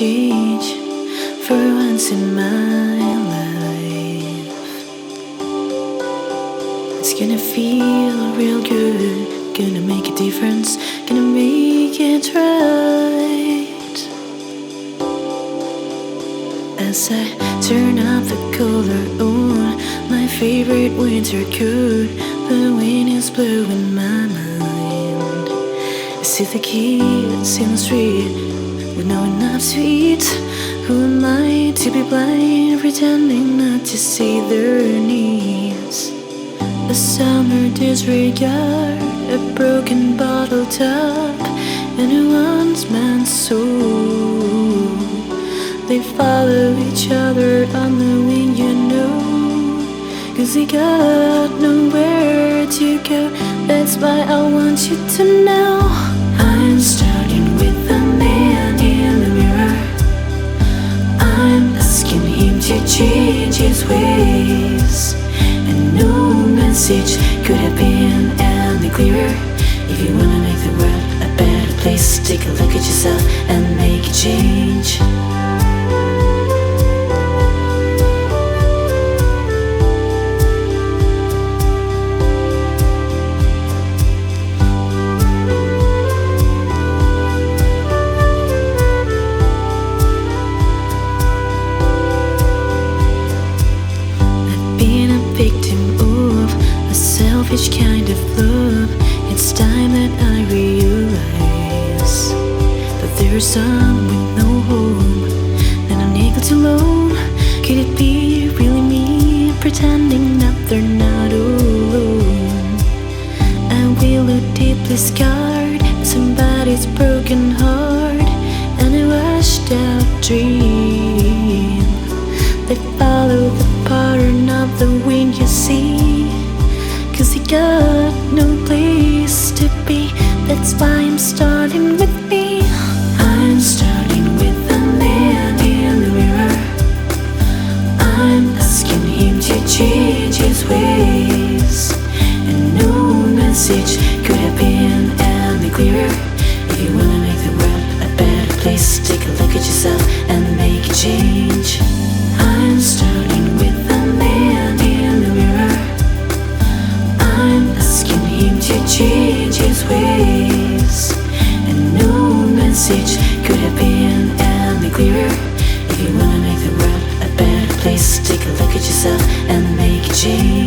change for once in my life. It's gonna feel real good, gonna make a difference, gonna make it right. As I turn up the color on my favorite winter coat, the wind is blowing my mind. See the kids in the street with no enough to eat. Who am I to be blind, pretending not to see their needs? A summer disregard, a broken bottle top, and a once man's soul. They follow each other on the wind, you know. Cause they got nowhere to go. That's why I want you to know. Could have been any clearer. If you wanna make the world a better place, take a look at yourself and make a change. Selfish kind of love. It's time that I realize that there's some with no home and unable to loan. Could it be really me pretending that they're not alone? I will look deeply scarred, somebody's broken heart, They no place to be. That's why I'm starting with me. I'm starting with the man in the mirror. I'm asking him to change his ways. And no message message could have been any clearer. If you wanna make the world a better place, take a look at yourself and make a change.